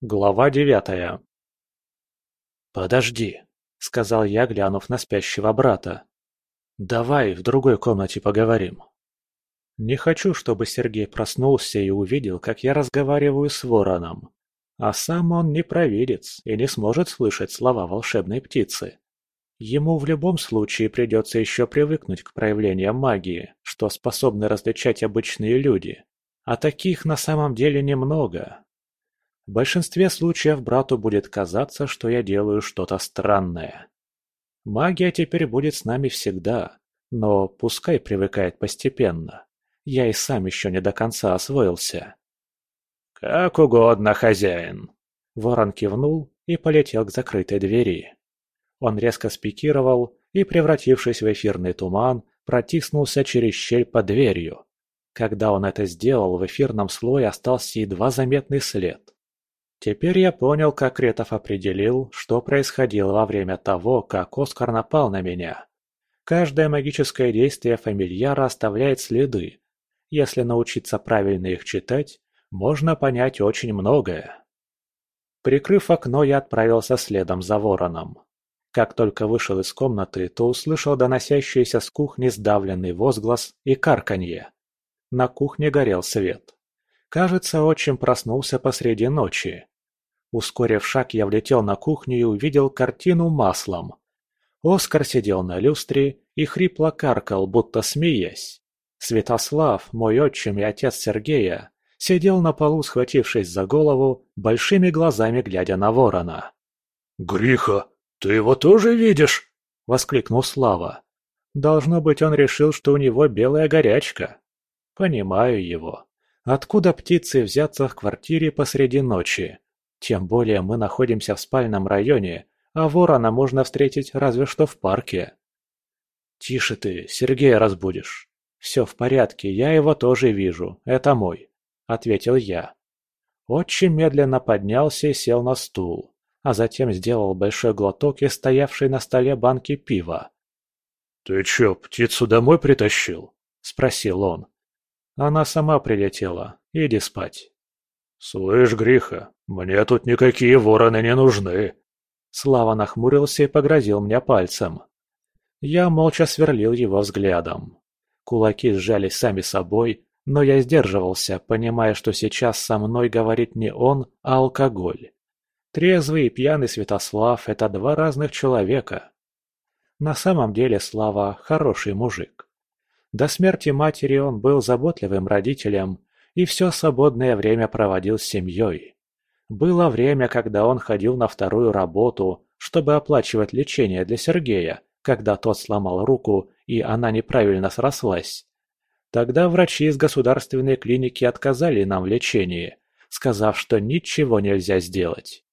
Глава девятая «Подожди», — сказал я, глянув на спящего брата. «Давай в другой комнате поговорим». Не хочу, чтобы Сергей проснулся и увидел, как я разговариваю с вороном. А сам он не провидец и не сможет слышать слова волшебной птицы. Ему в любом случае придется еще привыкнуть к проявлениям магии, что способны различать обычные люди. А таких на самом деле немного. В большинстве случаев брату будет казаться, что я делаю что-то странное. Магия теперь будет с нами всегда, но пускай привыкает постепенно. Я и сам еще не до конца освоился. «Как угодно, хозяин!» Ворон кивнул и полетел к закрытой двери. Он резко спикировал и, превратившись в эфирный туман, протиснулся через щель под дверью. Когда он это сделал, в эфирном слое остался едва заметный след. Теперь я понял, как Кретов определил, что происходило во время того, как Оскар напал на меня. Каждое магическое действие фамильяра оставляет следы. Если научиться правильно их читать, можно понять очень многое. Прикрыв окно, я отправился следом за вороном. Как только вышел из комнаты, то услышал доносящийся с кухни сдавленный возглас и карканье. На кухне горел свет. Кажется, отчим проснулся посреди ночи. Ускорив шаг, я влетел на кухню и увидел картину маслом. Оскар сидел на люстре и хрипло каркал, будто смеясь. Святослав, мой отчим и отец Сергея, сидел на полу, схватившись за голову, большими глазами глядя на ворона. «Гриха, ты его тоже видишь?» – воскликнул Слава. Должно быть, он решил, что у него белая горячка. Понимаю его. Откуда птицы взяться в квартире посреди ночи? Тем более мы находимся в спальном районе, а ворона можно встретить разве что в парке. Тише ты, Сергея разбудишь. Все в порядке, я его тоже вижу, это мой, ответил я. Очень медленно поднялся и сел на стул а затем сделал большой глоток из стоявшей на столе банки пива. «Ты чё, птицу домой притащил?» – спросил он. «Она сама прилетела. Иди спать». «Слышь, Гриха, мне тут никакие вороны не нужны». Слава нахмурился и погрозил мне пальцем. Я молча сверлил его взглядом. Кулаки сжались сами собой, но я сдерживался, понимая, что сейчас со мной говорит не он, а алкоголь. Трезвый и пьяный Святослав – это два разных человека. На самом деле Слава – хороший мужик. До смерти матери он был заботливым родителем и все свободное время проводил с семьей. Было время, когда он ходил на вторую работу, чтобы оплачивать лечение для Сергея, когда тот сломал руку и она неправильно срослась. Тогда врачи из государственной клиники отказали нам в лечении, сказав, что ничего нельзя сделать.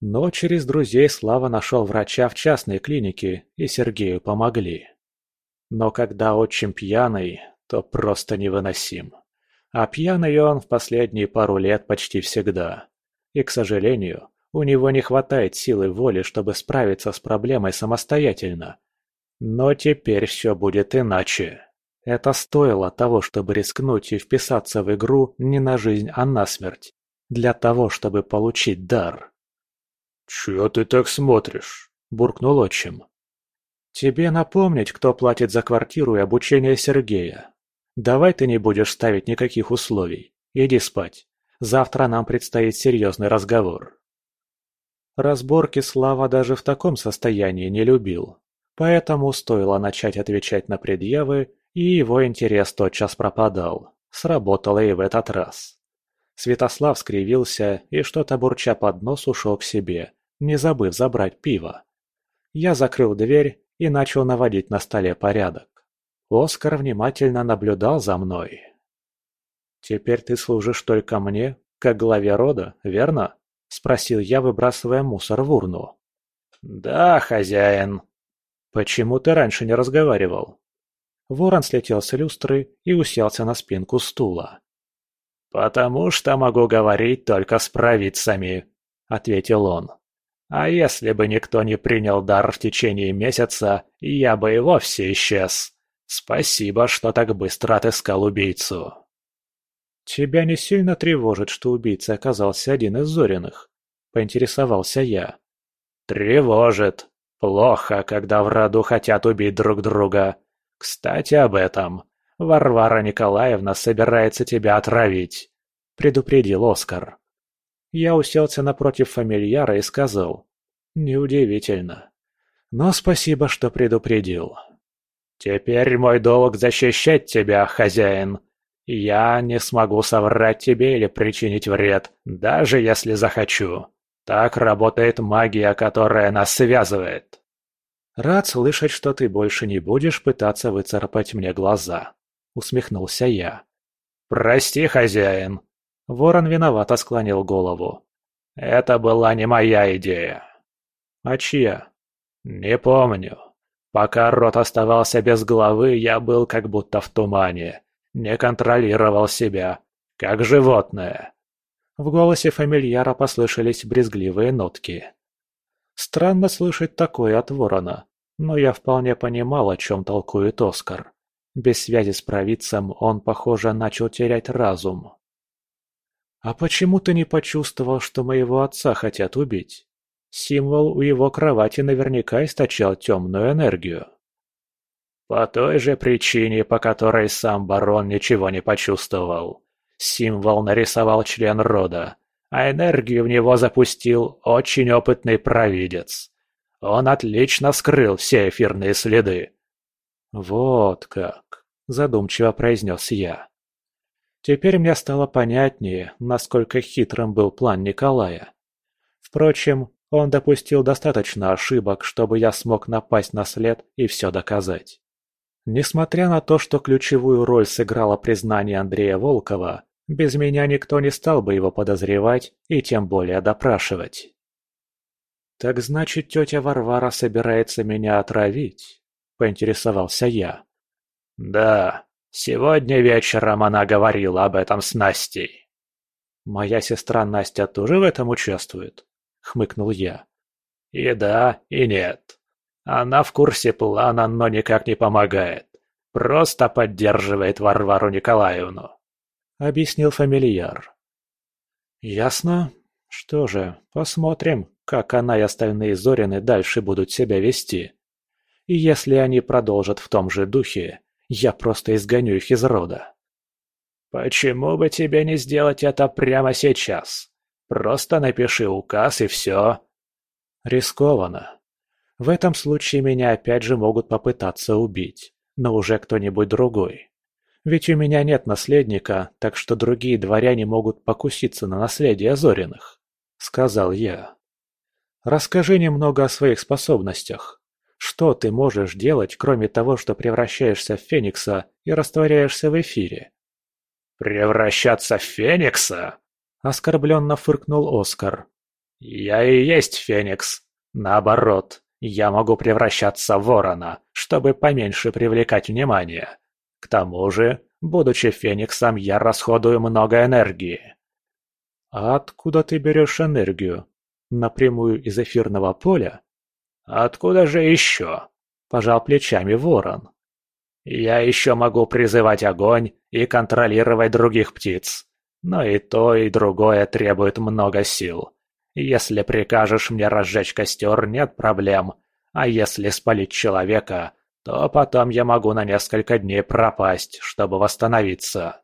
Но через друзей Слава нашел врача в частной клинике, и Сергею помогли. Но когда отчим пьяный, то просто невыносим. А пьяный он в последние пару лет почти всегда. И, к сожалению, у него не хватает силы воли, чтобы справиться с проблемой самостоятельно. Но теперь все будет иначе. Это стоило того, чтобы рискнуть и вписаться в игру не на жизнь, а на смерть. Для того, чтобы получить дар. «Чё ты так смотришь?» – буркнул отчим. «Тебе напомнить, кто платит за квартиру и обучение Сергея. Давай ты не будешь ставить никаких условий. Иди спать. Завтра нам предстоит серьезный разговор». Разборки Слава даже в таком состоянии не любил. Поэтому стоило начать отвечать на предъявы, и его интерес тотчас пропадал. Сработало и в этот раз. Святослав скривился и что-то бурча под нос ушел к себе, не забыв забрать пиво. Я закрыл дверь и начал наводить на столе порядок. Оскар внимательно наблюдал за мной. «Теперь ты служишь только мне, как главе рода, верно?» – спросил я, выбрасывая мусор в урну. «Да, хозяин». «Почему ты раньше не разговаривал?» Ворон слетел с люстры и уселся на спинку стула. «Потому что могу говорить только с провидцами», — ответил он. А если бы никто не принял дар в течение месяца, я бы и вовсе исчез. Спасибо, что так быстро отыскал убийцу. Тебя не сильно тревожит, что убийцей оказался один из Зориных? – поинтересовался я. «Тревожит. Плохо, когда в роду хотят убить друг друга. Кстати, об этом. Варвара Николаевна собирается тебя отравить», – предупредил Оскар. Я уселся напротив фамильяра и сказал. «Неудивительно. Но спасибо, что предупредил». «Теперь мой долг защищать тебя, хозяин. Я не смогу соврать тебе или причинить вред, даже если захочу. Так работает магия, которая нас связывает». «Рад слышать, что ты больше не будешь пытаться выцарапать мне глаза», — усмехнулся я. «Прости, хозяин». Ворон виновато склонил голову. «Это была не моя идея». «А чья?» «Не помню. Пока рот оставался без головы, я был как будто в тумане. Не контролировал себя. Как животное. В голосе фамильяра послышались брезгливые нотки. Странно слышать такое от ворона, но я вполне понимал, о чем толкует Оскар. Без связи с провидцем он, похоже, начал терять разум. «А почему ты не почувствовал, что моего отца хотят убить?» Символ у его кровати наверняка источал темную энергию. По той же причине, по которой сам барон ничего не почувствовал. Символ нарисовал член рода, а энергию в него запустил очень опытный провидец. Он отлично скрыл все эфирные следы. «Вот как», – задумчиво произнес я. Теперь мне стало понятнее, насколько хитрым был план Николая. Впрочем, он допустил достаточно ошибок, чтобы я смог напасть на след и все доказать. Несмотря на то, что ключевую роль сыграло признание Андрея Волкова, без меня никто не стал бы его подозревать и тем более допрашивать. «Так значит, тетя Варвара собирается меня отравить?» – поинтересовался я. «Да, сегодня вечером она говорила об этом с Настей». «Моя сестра Настя тоже в этом участвует?» – хмыкнул я. «И да, и нет. Она в курсе плана, но никак не помогает. Просто поддерживает Варвару Николаевну», – объяснил фамильяр. «Ясно. Что же, посмотрим, как она и остальные Зорины дальше будут себя вести. И если они продолжат в том же духе, я просто изгоню их из рода». «Почему бы тебе не сделать это прямо сейчас?» Просто напиши указ и все. Рискованно. В этом случае меня опять же могут попытаться убить, но уже кто-нибудь другой. Ведь у меня нет наследника, так что другие дворяне могут покуситься на наследие Зориных, сказал я. Расскажи немного о своих способностях. Что ты можешь делать, кроме того, что превращаешься в Феникса и растворяешься в эфире? Превращаться в Феникса? Оскорбленно фыркнул Оскар. «Я и есть Феникс. Наоборот, я могу превращаться в ворона, чтобы поменьше привлекать внимание. К тому же, будучи Фениксом, я расходую много энергии». «А откуда ты берешь энергию? Напрямую из эфирного поля?» «Откуда же еще?» – пожал плечами ворон. «Я еще могу призывать огонь и контролировать других птиц. Но и то, и другое требует много сил. Если прикажешь мне разжечь костер, нет проблем. А если спалить человека, то потом я могу на несколько дней пропасть, чтобы восстановиться.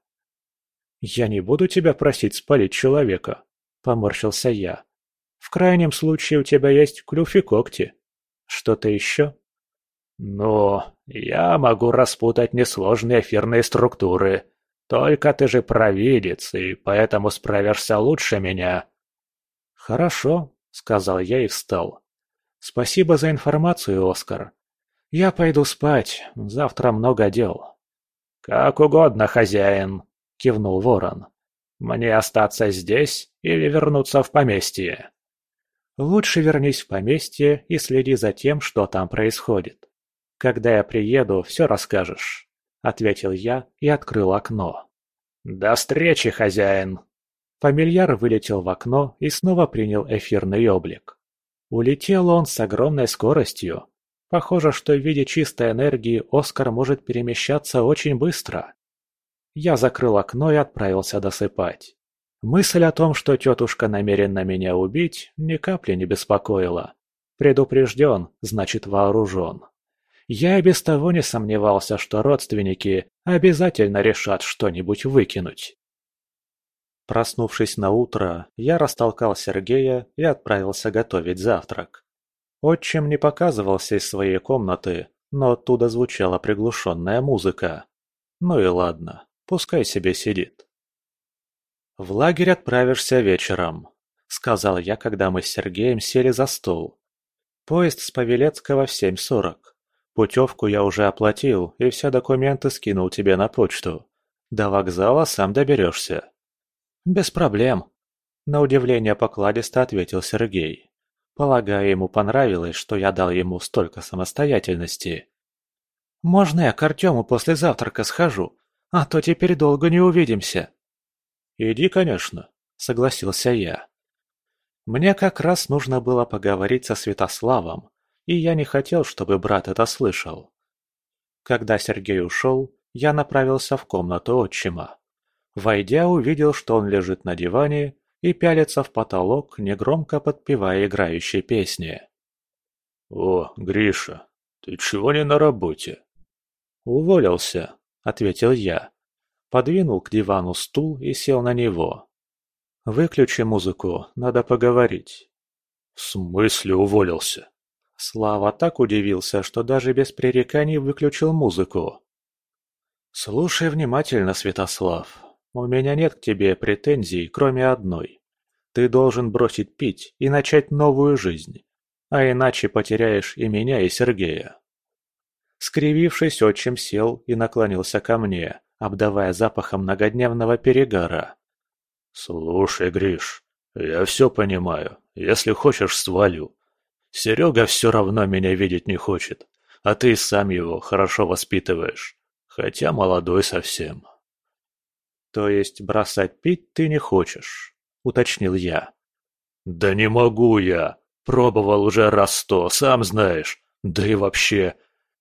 «Я не буду тебя просить спалить человека», — поморщился я. «В крайнем случае у тебя есть клюв и когти. Что-то еще?» «Ну, я могу распутать несложные эфирные структуры, только ты же провидец, и поэтому справишься лучше меня». «Хорошо», — сказал я и встал. «Спасибо за информацию, Оскар. Я пойду спать, завтра много дел». «Как угодно, хозяин», — кивнул ворон. «Мне остаться здесь или вернуться в поместье?» «Лучше вернись в поместье и следи за тем, что там происходит. Когда я приеду, все расскажешь» ответил я и открыл окно. «До встречи, хозяин!» Фамильяр вылетел в окно и снова принял эфирный облик. Улетел он с огромной скоростью. Похоже, что в виде чистой энергии Оскар может перемещаться очень быстро. Я закрыл окно и отправился досыпать. Мысль о том, что тетушка намерена меня убить, ни капли не беспокоила. Предупрежден, значит вооружен. Я и без того не сомневался, что родственники обязательно решат что-нибудь выкинуть. Проснувшись на утро, я растолкал Сергея и отправился готовить завтрак. Отчим не показывался из своей комнаты, но оттуда звучала приглушенная музыка. Ну и ладно, пускай себе сидит. «В лагерь отправишься вечером», — сказал я, когда мы с Сергеем сели за стол. «Поезд с Павелецкого в 7.40. Путевку я уже оплатил и все документы скинул тебе на почту. До вокзала сам доберешься». «Без проблем», — на удивление покладисто ответил Сергей. Полагаю, ему понравилось, что я дал ему столько самостоятельности. «Можно я к Артему после завтрака схожу? А то теперь долго не увидимся». «Иди, конечно», — согласился я. Мне как раз нужно было поговорить со Святославом, и я не хотел, чтобы брат это слышал. Когда Сергей ушел, я направился в комнату отчима. Войдя, увидел, что он лежит на диване и пялится в потолок, негромко подпевая играющие песни. «О, Гриша, ты чего не на работе?» «Уволился», — ответил я. Подвинул к дивану стул и сел на него. «Выключи музыку, надо поговорить». «В смысле уволился?» Слава так удивился, что даже без пререканий выключил музыку. «Слушай внимательно, Святослав. У меня нет к тебе претензий, кроме одной. Ты должен бросить пить и начать новую жизнь, а иначе потеряешь и меня, и Сергея». Скривившись, отчим сел и наклонился ко мне, обдавая запахом многодневного перегара. «Слушай, Гриш, я все понимаю. Если хочешь, свалю. Серега все равно меня видеть не хочет, а ты сам его хорошо воспитываешь, хотя молодой совсем». «То есть бросать пить ты не хочешь?» – уточнил я. «Да не могу я. Пробовал уже раз сто, сам знаешь. Да и вообще,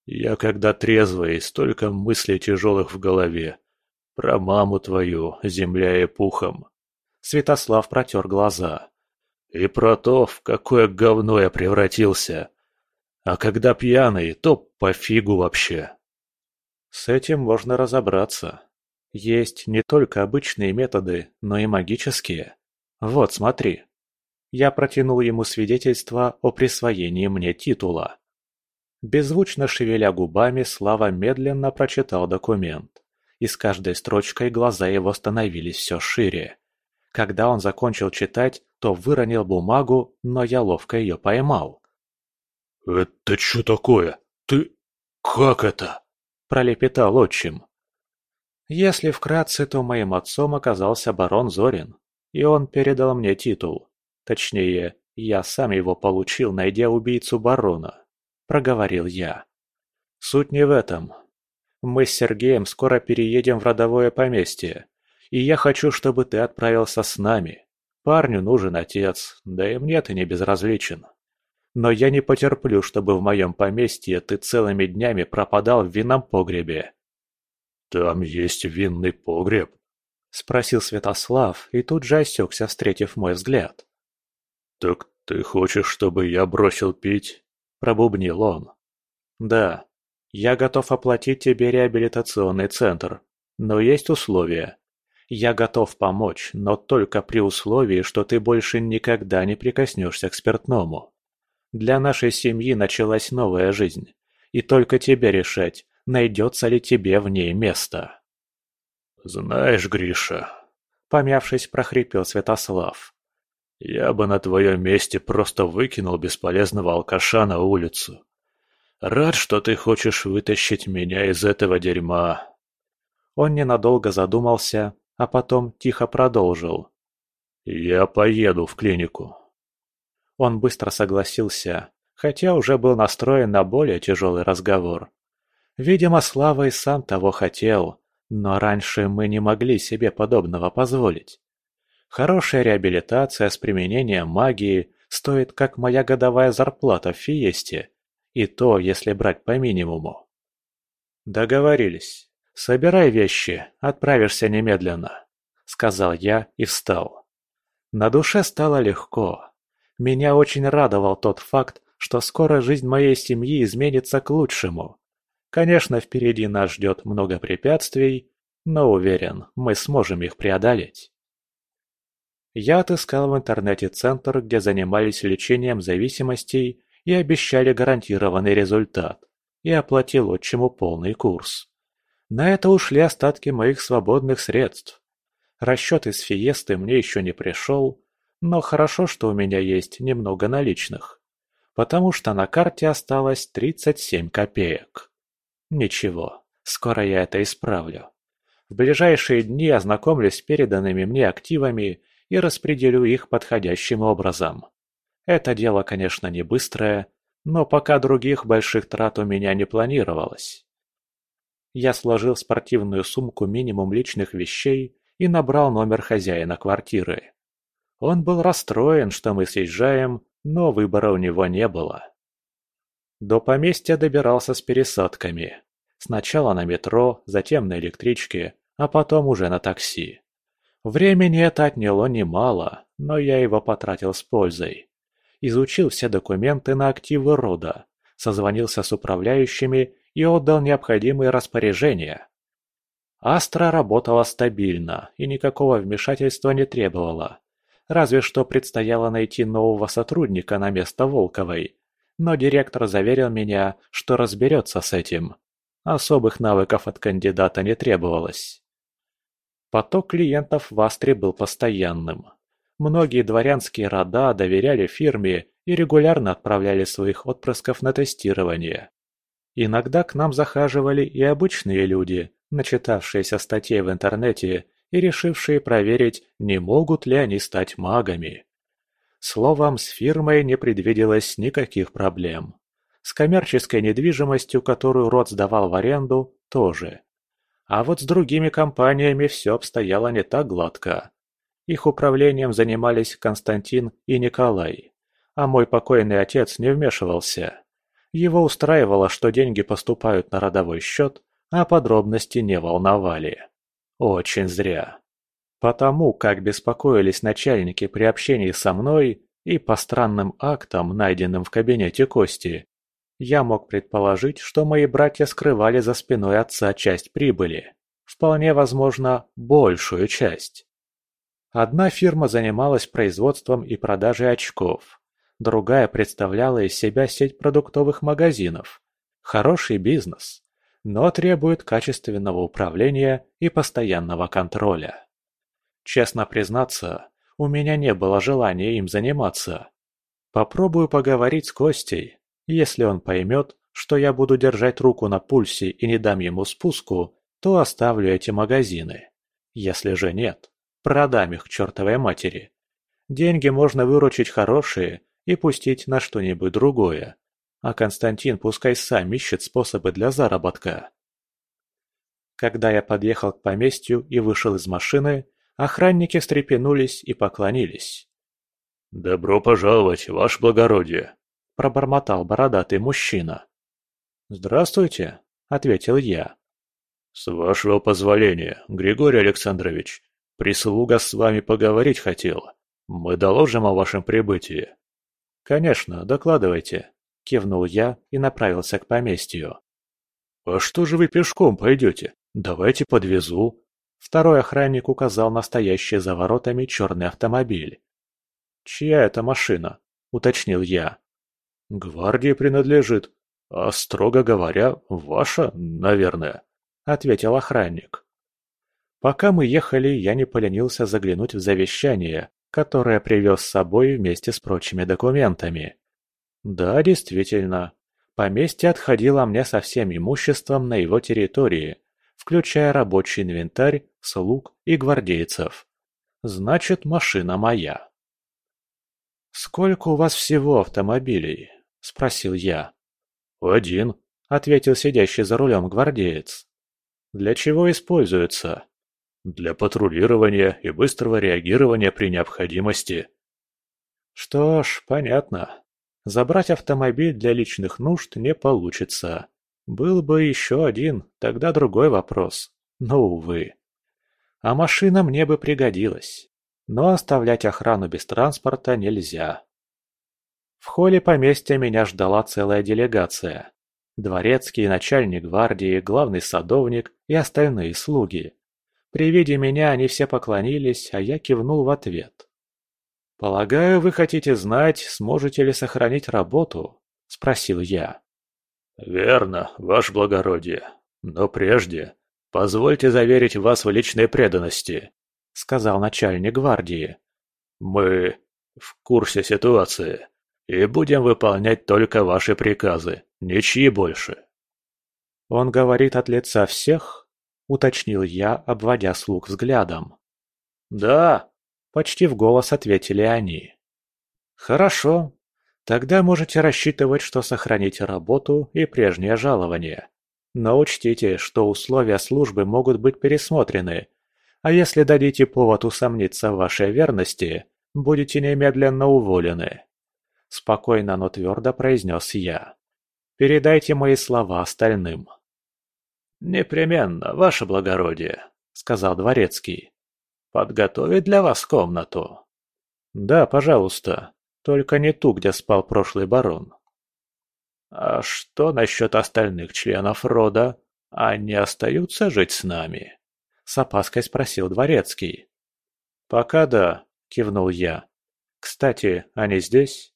я когда трезвый, столько мыслей тяжелых в голове. Про маму твою, земля и пухом». Святослав протер глаза. «И про то, в какое говно я превратился. А когда пьяный, то пофигу вообще». «С этим можно разобраться», есть не только обычные методы, но и магические. Вот, смотри. Я протянул ему свидетельство о присвоении мне титула. Беззвучно шевеля губами, Слава медленно прочитал документ. И с каждой строчкой глаза его становились все шире. Когда он закончил читать, то выронил бумагу, но я ловко ее поймал. «Это что такое? Ты... как это?» – пролепетал отчим. Если вкратце, то моим отцом оказался барон Зорин, и он передал мне титул. Точнее, я сам его получил, найдя убийцу барона, проговорил я. Суть не в этом. Мы с Сергеем скоро переедем в родовое поместье, и я хочу, чтобы ты отправился с нами. Парню нужен отец, да и мне ты не безразличен. Но я не потерплю, чтобы в моем поместье ты целыми днями пропадал в винном погребе. «Там есть винный погреб?» — спросил Святослав и тут же осекся, встретив мой взгляд. «Так ты хочешь, чтобы я бросил пить?» — пробубнил он. «Да, я готов оплатить тебе реабилитационный центр, но есть условия. Я готов помочь, но только при условии, что ты больше никогда не прикоснешься к спиртному. Для нашей семьи началась новая жизнь, и только тебе решать, найдется ли тебе в ней место. «Знаешь, Гриша...» — помявшись, прохрипел Святослав. «Я бы на твоем месте просто выкинул бесполезного алкаша на улицу. Рад, что ты хочешь вытащить меня из этого дерьма». Он ненадолго задумался, а потом тихо продолжил. «Я поеду в клинику». Он быстро согласился, хотя уже был настроен на более тяжелый разговор. Видимо, Слава и сам того хотел, но раньше мы не могли себе подобного позволить. Хорошая реабилитация с применением магии стоит как моя годовая зарплата в Фиесте, и то, если брать по минимуму. Договорились. Собирай вещи, отправишься немедленно. — сказал я и встал. На душе стало легко. Меня очень радовал тот факт, что скоро жизнь моей семьи изменится к лучшему. Конечно, впереди нас ждет много препятствий, но уверен, мы сможем их преодолеть. Я отыскал в интернете центр, где занимались лечением зависимостей и обещали гарантированный результат, и оплатил отчиму полный курс. На это ушли остатки моих свободных средств. Расчет из фиесты мне еще не пришел, но хорошо, что у меня есть немного наличных, потому что на карте осталось 37 копеек. Ничего, скоро я это исправлю. В ближайшие дни ознакомлюсь с переданными мне активами и распределю их подходящим образом. Это дело, конечно, не быстрое, но пока других больших трат у меня не планировалось. Я сложил в спортивную сумку минимум личных вещей и набрал номер хозяина квартиры. Он был расстроен, что мы съезжаем, но выбора у него не было. До поместья добирался с пересадками. Сначала на метро, затем на электричке, а потом уже на такси. Времени это отняло немало, но я его потратил с пользой. Изучил все документы на активы рода, созвонился с управляющими и отдал необходимые распоряжения. Астра работала стабильно и никакого вмешательства не требовала. Разве что предстояло найти нового сотрудника на место Волковой. Но директор заверил меня, что разберется с этим. Особых навыков от кандидата не требовалось. Поток клиентов в Астре был постоянным. Многие дворянские рода доверяли фирме и регулярно отправляли своих отпрысков на тестирование. Иногда к нам захаживали и обычные люди, начитавшиеся статей в интернете и решившие проверить, не могут ли они стать магами. Словом, с фирмой не предвиделось никаких проблем. С коммерческой недвижимостью, которую род сдавал в аренду, тоже. А вот с другими компаниями все обстояло не так гладко. Их управлением занимались Константин и Николай, а мой покойный отец не вмешивался. Его устраивало, что деньги поступают на родовой счет, а подробности не волновали. Очень зря. Потому как беспокоились начальники при общении со мной и по странным актам, найденным в кабинете Кости, я мог предположить, что мои братья скрывали за спиной отца часть прибыли. Вполне возможно, большую часть. Одна фирма занималась производством и продажей очков. Другая представляла из себя сеть продуктовых магазинов. Хороший бизнес, но требует качественного управления и постоянного контроля. Честно признаться, у меня не было желания им заниматься. Попробую поговорить с Костей, если он поймет, что я буду держать руку на пульсе и не дам ему спуску, то оставлю эти магазины. Если же нет, продам их к чертовой матери. Деньги можно выручить хорошие и пустить на что-нибудь другое. А Константин пускай сам ищет способы для заработка. Когда я подъехал к поместью и вышел из машины, охранники встрепенулись и поклонились. «Добро пожаловать, ваше благородие!» – пробормотал бородатый мужчина. «Здравствуйте», – ответил я. «С вашего позволения, Григорий Александрович, прислуга с вами поговорить хотела. Мы доложим о вашем прибытии». «Конечно, докладывайте», – кивнул я и направился к поместью. «А что же вы пешком пойдете? Давайте подвезу». Второй охранник указал на стоящий за воротами черный автомобиль. «Чья это машина?» – уточнил я. «Гвардии принадлежит. А, строго говоря, ваша, наверное», — ответил охранник. Пока мы ехали, я не поленился заглянуть в завещание, которое привез с собой вместе с прочими документами. Да, действительно, поместье отходило мне со всем имуществом на его территории, включая рабочий инвентарь, слуг и гвардейцев. Значит, машина моя. «Сколько у вас всего автомобилей?» – спросил я. «Один», – ответил сидящий за рулем гвардеец. «Для чего используется?» «Для патрулирования и быстрого реагирования при необходимости». «Что ж, понятно. Забрать автомобиль для личных нужд не получится. Был бы еще один, тогда другой вопрос. Но, увы. А машина мне бы пригодилась. Но оставлять охрану без транспорта нельзя. В холле поместья меня ждала целая делегация. Дворецкий, начальник гвардии, главный садовник и остальные слуги. При виде меня они все поклонились, а я кивнул в ответ. «Полагаю, вы хотите знать, сможете ли сохранить работу?» – спросил я. «Верно, ваше благородие. Но прежде позвольте заверить вас в личной преданности», – сказал начальник гвардии. «Мы в курсе ситуации и будем выполнять только ваши приказы, ничьи больше». «Он говорит от лица всех?» – уточнил я, обводя слуг взглядом. «Да», – почти в голос ответили они. «Хорошо, Тогда можете рассчитывать, что сохраните работу и прежнее жалование. Но учтите, что условия службы могут быть пересмотрены, а если дадите повод усомниться в вашей верности, будете немедленно уволены. Спокойно, но твердо произнес я. Передайте мои слова остальным. «Непременно, ваше благородие», — сказал дворецкий. «Подготовить для вас комнату?» «Да, пожалуйста», только не ту, где спал прошлый барон. А что насчет остальных членов рода? Они остаются жить с нами? С опаской спросил дворецкий. Пока да, кивнул я. Кстати, они здесь?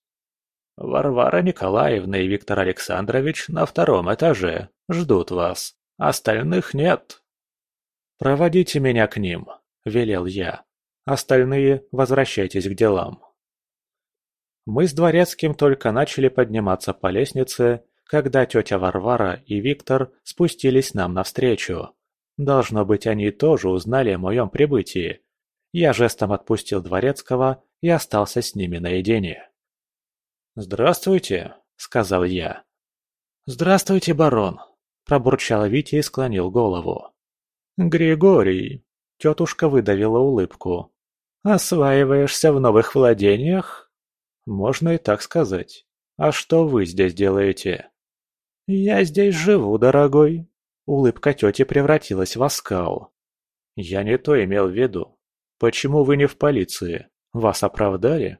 Варвара Николаевна и Виктор Александрович на втором этаже. Ждут вас. Остальных нет. «Проводите меня к ним», — велел я. «Остальные возвращайтесь к делам». Мы с Дворецким только начали подниматься по лестнице, когда тетя Варвара и Виктор спустились нам навстречу. Должно быть, они тоже узнали о моем прибытии. Я жестом отпустил Дворецкого и остался с ними наедине. «Здравствуйте», — сказал я. «Здравствуйте, барон», — пробурчал Витя и склонил голову. «Григорий», — тетушка выдавила улыбку, — «осваиваешься в новых владениях?» Можно и так сказать. А что вы здесь делаете? Я здесь живу, дорогой. Улыбка тети превратилась в оскал. Я не то имел в виду. Почему вы не в полиции? Вас оправдали?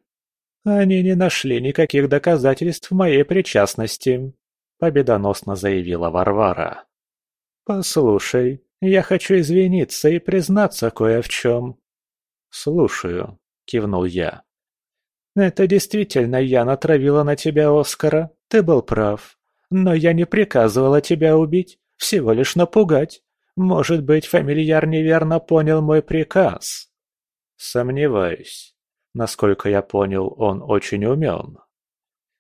Они не нашли никаких доказательств моей причастности, победоносно заявила Варвара. Послушай, я хочу извиниться и признаться кое в чем. Слушаю, кивнул я. «Это действительно я натравила на тебя Оскара, ты был прав. Но я не приказывала тебя убить, всего лишь напугать. Может быть, фамильяр неверно понял мой приказ?» «Сомневаюсь. Насколько я понял, он очень умен».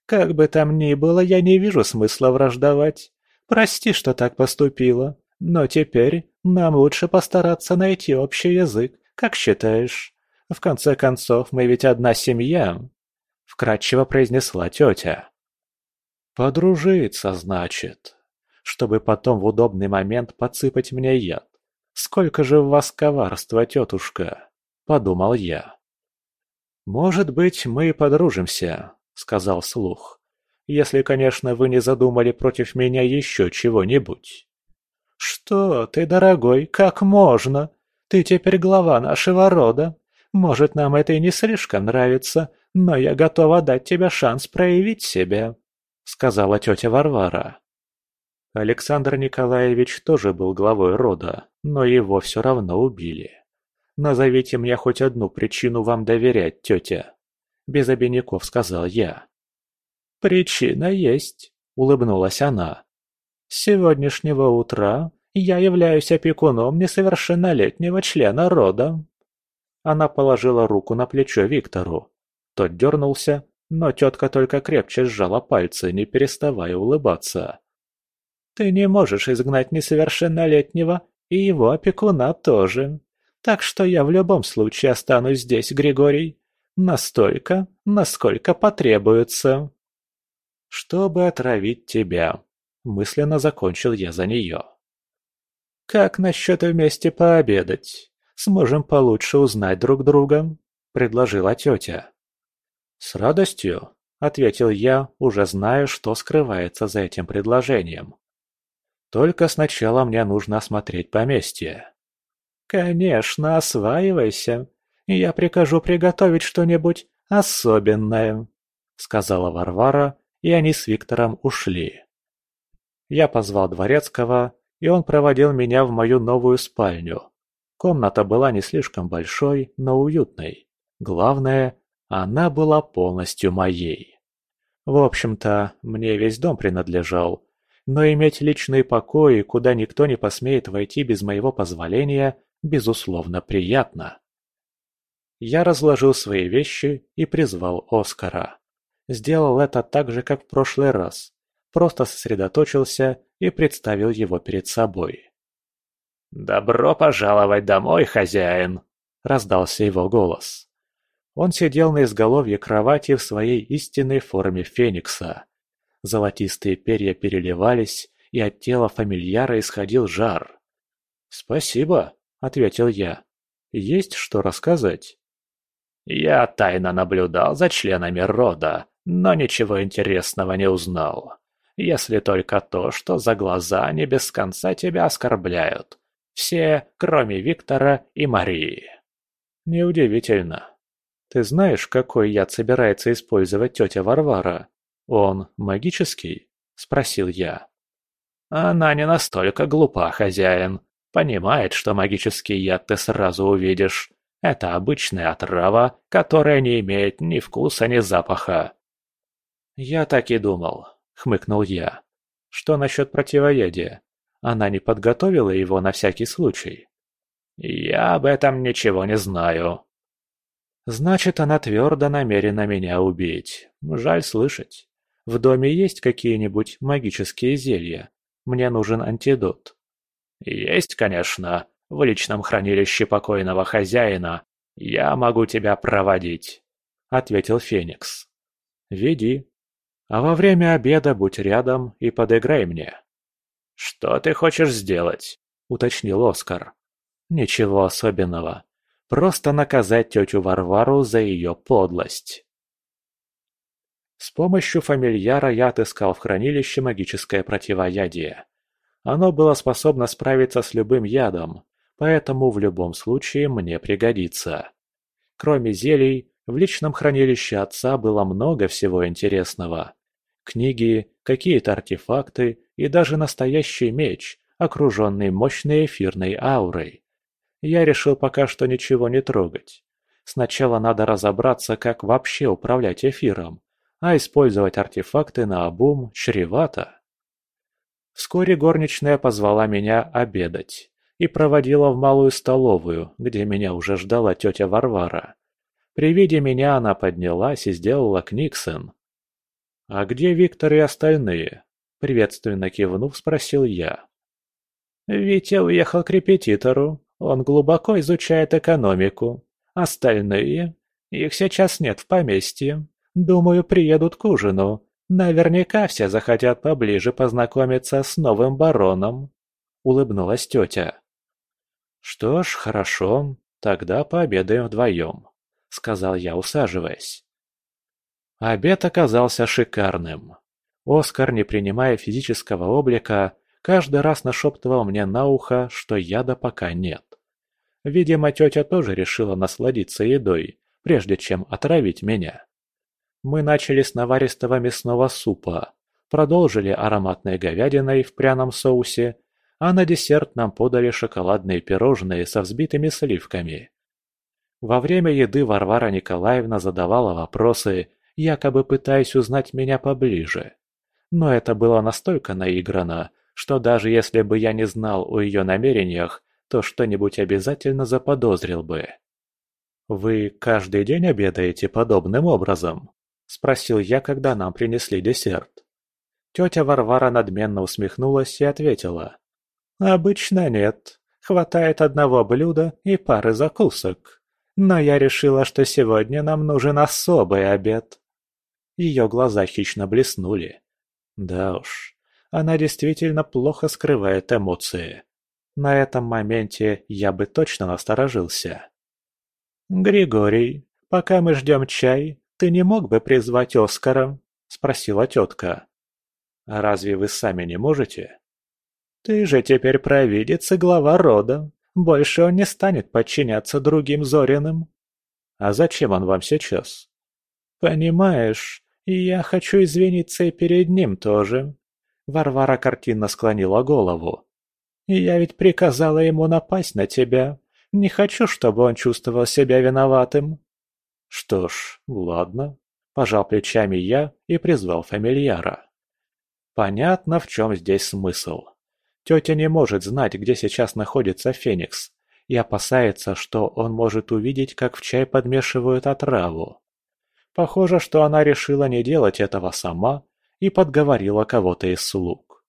«Как бы там ни было, я не вижу смысла враждовать. Прости, что так поступила. Но теперь нам лучше постараться найти общий язык, как считаешь?» В конце концов, мы ведь одна семья», — вкратчиво произнесла тетя. «Подружиться, значит, чтобы потом в удобный момент подсыпать мне яд. Сколько же в вас коварства, тетушка?» — подумал я. «Может быть, мы и подружимся», — сказал слух. «Если, конечно, вы не задумали против меня еще чего-нибудь». «Что ты, дорогой, как можно? Ты теперь глава нашего рода, может, нам это и не слишком нравится, но я готова дать тебе шанс проявить себя», — сказала тетя Варвара. Александр Николаевич тоже был главой рода, но его все равно убили. «Назовите мне хоть одну причину вам доверять, тетя», — без обиняков сказал я. «Причина есть», — улыбнулась она. «С сегодняшнего утра я являюсь опекуном несовершеннолетнего члена рода». Она положила руку на плечо Виктору. Тот дернулся, но тетка только крепче сжала пальцы, не переставая улыбаться. «Ты не можешь изгнать несовершеннолетнего и его опекуна тоже. Так что я в любом случае останусь здесь, Григорий. Настолько, насколько потребуется». «Чтобы отравить тебя», — мысленно закончил я за нее. «Как насчет вместе пообедать?» Сможем получше узнать друг друга», — предложила тетя. «С радостью», — ответил я, уже зная, что скрывается за этим предложением. «Только сначала мне нужно осмотреть поместье». «Конечно, осваивайся. Я прикажу приготовить что-нибудь особенное», — сказала Варвара, и они с Виктором ушли. Я позвал Дворецкого, и он проводил меня в мою новую спальню. Комната была не слишком большой, но уютной. Главное, она была полностью моей. В общем-то, мне весь дом принадлежал, но иметь личные покои, куда никто не посмеет войти без моего позволения, безусловно, приятно. Я разложил свои вещи и призвал Оскара. Сделал это так же, как в прошлый раз. Просто сосредоточился и представил его перед собой. «Добро пожаловать домой, хозяин!» – раздался его голос. Он сидел на изголовье кровати в своей истинной форме феникса. Золотистые перья переливались, и от тела фамильяра исходил жар. «Спасибо», — ответил я. «Есть что рассказать?» «Я тайно наблюдал за членами рода, но ничего интересного не узнал. Если только то, что за глаза не без конца тебя оскорбляют. Все, кроме Виктора и Марии». «Неудивительно. Ты знаешь, какой яд собирается использовать тетя Варвара? Он магический? Спросил я. Она не настолько глупа, хозяин. Понимает, что магический яд ты сразу увидишь. Это обычная отрава, которая не имеет ни вкуса, ни запаха. Я так и думал, хмыкнул я. Что насчет противоядия? Она не подготовила его на всякий случай? Я об этом ничего не знаю, Значит, она твердо намерена меня убить. Жаль слышать. В доме есть какие-нибудь магические зелья? Мне нужен антидот. Есть, конечно. В личном хранилище покойного хозяина. Я могу тебя проводить, ответил Феникс. Веди. А во время обеда будь рядом и подыграй мне. Что ты хочешь сделать? уточнил Оскар. Ничего особенного. Просто наказать тетю Варвару за ее подлость. С помощью фамильяра я отыскал в хранилище магическое противоядие. Оно было способно справиться с любым ядом, поэтому в любом случае мне пригодится. Кроме зелий, в личном хранилище отца было много всего интересного. Книги, какие-то артефакты и даже настоящий меч, окруженный мощной эфирной аурой. Я решил пока что ничего не трогать. Сначала надо разобраться, как вообще управлять эфиром, а использовать артефакты на обум чревато. Вскоре горничная позвала меня обедать и проводила в малую столовую, где меня уже ждала тетя Варвара. При виде меня она поднялась и сделала книксон. «А где Виктор и остальные?» – приветственно кивнув, спросил я. «Витя уехал к репетитору. Он глубоко изучает экономику. Остальные? Их сейчас нет в поместье. Думаю, приедут к ужину. Наверняка все захотят поближе познакомиться с новым бароном. Улыбнулась тетя. Что ж, хорошо. Тогда пообедаем вдвоем. Сказал я, усаживаясь. Обед оказался шикарным. Оскар, не принимая физического облика, каждый раз нашептывал мне на ухо, что яда пока нет. Видимо, тетя тоже решила насладиться едой, прежде чем отравить меня. Мы начали с наваристого мясного супа, продолжили ароматной говядиной в пряном соусе, а на десерт нам подали шоколадные пирожные со взбитыми сливками. Во время еды Варвара Николаевна задавала вопросы, якобы пытаясь узнать меня поближе. Но это было настолько наиграно, что даже если бы я не знал о ее намерениях, то что-нибудь обязательно заподозрил бы. «Вы каждый день обедаете подобным образом?» – спросил я, когда нам принесли десерт. Тетя Варвара надменно усмехнулась и ответила. «Обычно нет. Хватает одного блюда и пары закусок. Но я решила, что сегодня нам нужен особый обед». Ее глаза хищно блеснули. Да уж, она действительно плохо скрывает эмоции. На этом моменте я бы точно насторожился. «Григорий, пока мы ждем чай, ты не мог бы призвать Оскара?» – спросила тетка. «А разве вы сами не можете?» «Ты же теперь провидец и глава рода. Больше он не станет подчиняться другим Зориным. А зачем он вам сейчас? Понимаешь, я хочу извиниться и перед ним тоже. Варвара картинно склонила голову. Я ведь приказала ему напасть на тебя. Не хочу, чтобы он чувствовал себя виноватым. Что ж, ладно. Пожал плечами я и призвал фамильяра. Понятно, в чем здесь смысл. Тетя не может знать, где сейчас находится Феникс, и опасается, что он может увидеть, как в чай подмешивают отраву. Похоже, что она решила не делать этого сама и подговорила кого-то из слуг.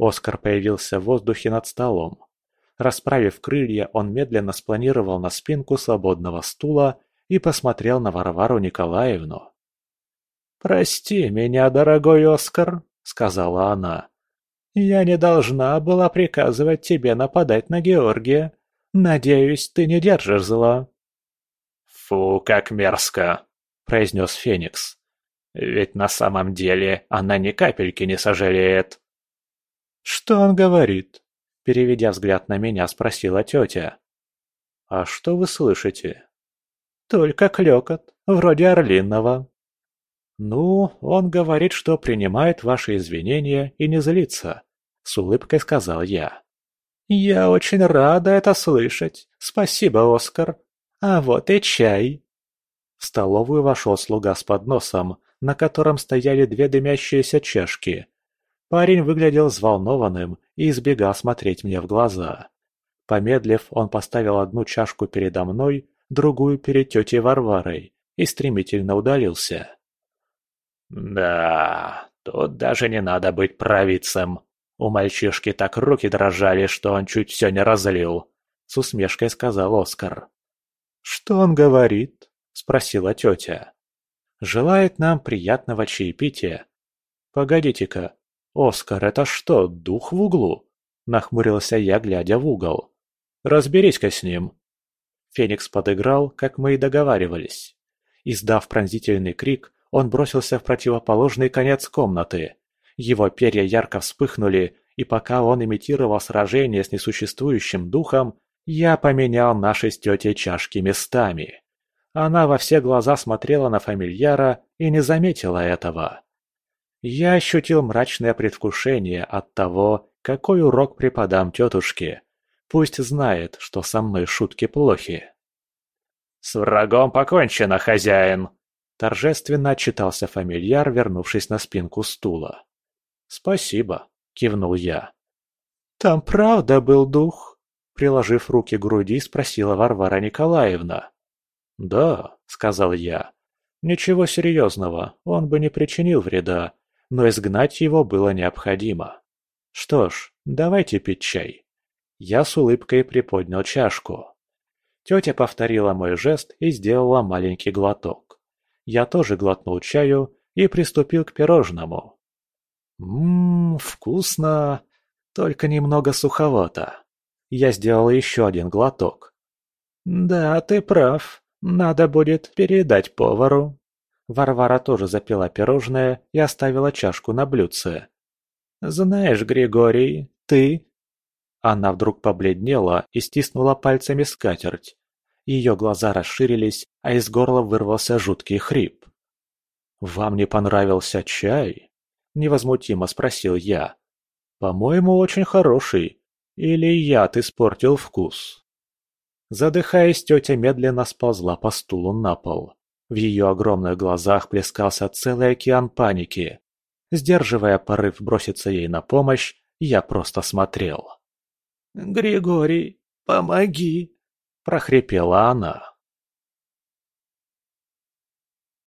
Оскар появился в воздухе над столом. Расправив крылья, он медленно спланировал на спинку свободного стула и посмотрел на Варвару Николаевну. «Прости меня, дорогой Оскар», — сказала она. «Я не должна была приказывать тебе нападать на Георгия. Надеюсь, ты не держишь зла». «Фу, как мерзко», — произнес Феникс. «Ведь на самом деле она ни капельки не сожалеет». «Что он говорит?» — переведя взгляд на меня, спросила тетя. «А что вы слышите?» «Только клёкот, вроде орлиного», «Ну, он говорит, что принимает ваши извинения и не злится», — с улыбкой сказал я. «Я очень рада это слышать. Спасибо, Оскар. А вот и чай». В столовую вошел слуга с подносом, на котором стояли две дымящиеся чашки. Парень выглядел взволнованным и избегал смотреть мне в глаза. Помедлив, он поставил одну чашку передо мной, другую перед тетей Варварой и стремительно удалился. Да, тут даже не надо быть провидцем. У мальчишки так руки дрожали, что он чуть все не разлил. С усмешкой сказал Оскар. «Что он говорит?» – спросила тетя. «Желает нам приятного чаепития». «Погодите-ка, Оскар, это что, дух в углу?» – нахмурился я, глядя в угол. «Разберись-ка с ним». Феникс подыграл, как мы и договаривались. Издав пронзительный крик, он бросился в противоположный конец комнаты. Его перья ярко вспыхнули, и пока он имитировал сражение с несуществующим духом, я поменял наши с тетей чашки местами. Она во все глаза смотрела на фамильяра и не заметила этого. Я ощутил мрачное предвкушение от того, какой урок преподам тетушке. Пусть знает, что со мной шутки плохи. «С врагом покончено, хозяин!» Торжественно отчитался фамильяр, вернувшись на спинку стула. «Спасибо», — кивнул я. «Там правда был дух?» Приложив руки к груди, спросила Варвара Николаевна. «Да», — сказал я. «Ничего серьезного, он бы не причинил вреда, но изгнать его было необходимо. Что ж, давайте пить чай». Я с улыбкой приподнял чашку. Тетя повторила мой жест и сделала маленький глоток. Я тоже глотнул чаю и приступил к пирожному. Ммм, вкусно, только немного суховато. Я сделал еще один глоток. Да, ты прав, надо будет передать повару. Варвара тоже запила пирожное и оставила чашку на блюдце. «Знаешь, Григорий, ты...» Она вдруг побледнела и стиснула пальцами скатерть. Ее глаза расширились, а из горла вырвался жуткий хрип. «Вам не понравился чай?» – невозмутимо спросил я. «По-моему, очень хороший. Или яд испортил вкус?» Задыхаясь, тетя медленно сползла по стулу на пол. В ее огромных глазах плескался целый океан паники. Сдерживая порыв броситься ей на помощь, я просто смотрел. «Григорий, помоги!» прохрипела она.